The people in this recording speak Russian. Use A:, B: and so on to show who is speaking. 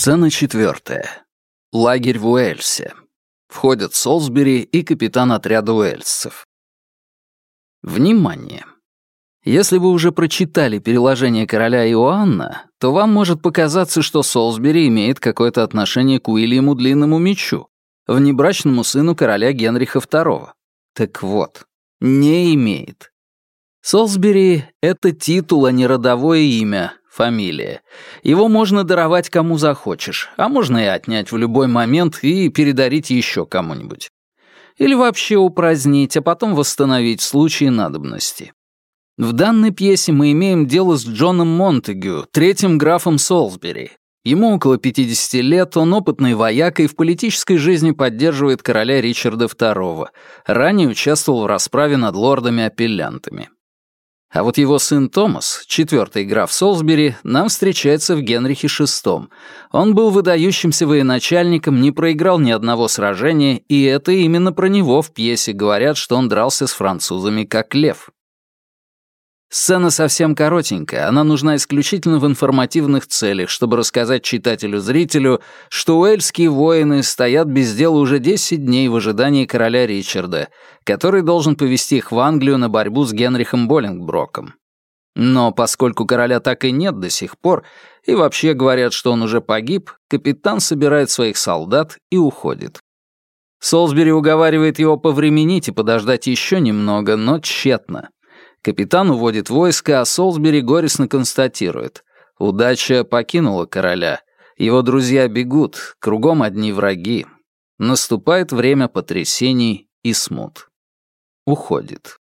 A: Сцена четвертая. Лагерь в Уэльсе. Входят Солсбери и капитан отряда уэльсцев. Внимание! Если вы уже прочитали переложение короля Иоанна, то вам может показаться, что Солсбери имеет какое-то отношение к Уильяму Длинному Мечу, внебрачному сыну короля Генриха II. Так вот, не имеет. Солсбери — это титул, а не родовое имя, фамилия. Его можно даровать кому захочешь, а можно и отнять в любой момент и передарить еще кому-нибудь. Или вообще упразднить, а потом восстановить в случае надобности. В данной пьесе мы имеем дело с Джоном Монтегю, третьим графом Солсбери. Ему около 50 лет, он опытный вояк и в политической жизни поддерживает короля Ричарда II. Ранее участвовал в расправе над лордами-апеллянтами. А вот его сын Томас, четвертый граф Солсбери, нам встречается в Генрихе VI. Он был выдающимся военачальником, не проиграл ни одного сражения, и это именно про него в пьесе говорят, что он дрался с французами как лев. Сцена совсем коротенькая, она нужна исключительно в информативных целях, чтобы рассказать читателю-зрителю, что уэльские воины стоят без дела уже 10 дней в ожидании короля Ричарда, который должен повести их в Англию на борьбу с Генрихом Боллингброком. Но поскольку короля так и нет до сих пор, и вообще говорят, что он уже погиб, капитан собирает своих солдат и уходит. Солсбери уговаривает его повременить и подождать еще немного, но тщетно. Капитан уводит войско, а Солсбери горестно констатирует. Удача покинула короля. Его друзья бегут, кругом одни враги. Наступает время потрясений и смут. Уходит.